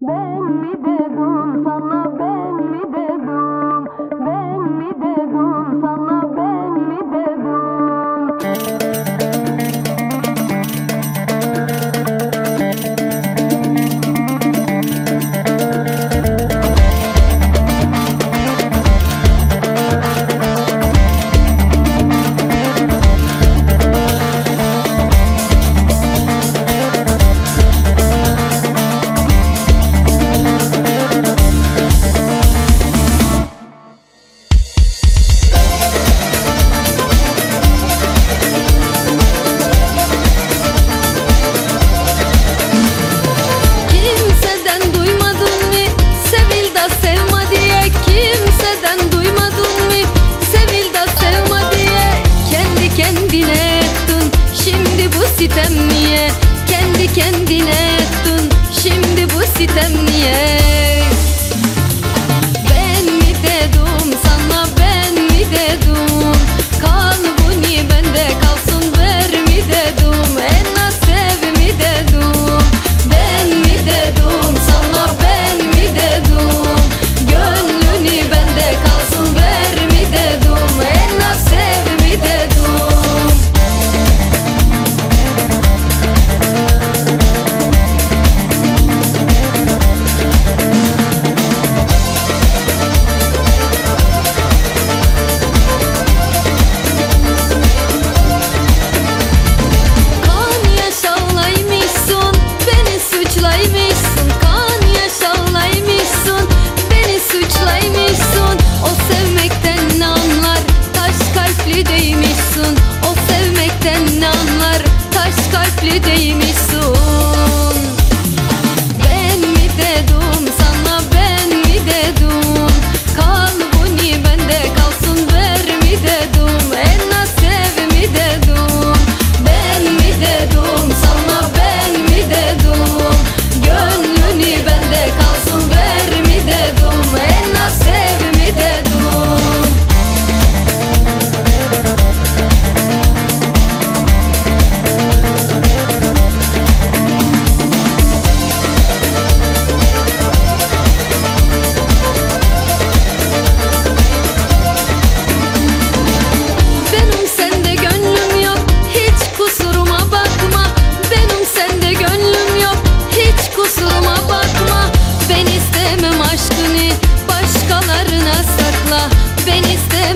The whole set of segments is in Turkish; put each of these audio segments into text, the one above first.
Ben bir de dum sana ben. sitem niye? Kendi kendine ettun Şimdi bu sitem niye?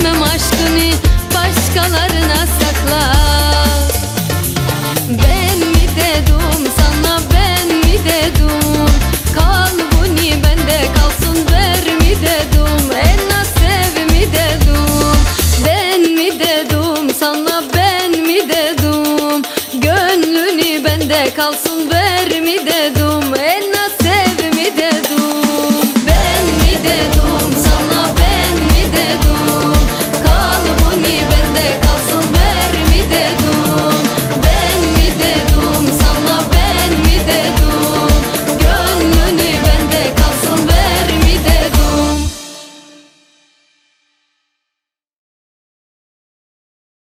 Veremem aşkını başkalarına sakla. Ben mi dedim sana ben mi dedim? Kalbini bende kalsın ver mi dedim? Enna sev mi dedim? Ben mi dedim sana ben mi dedim? Gönlünü bende kalsın ver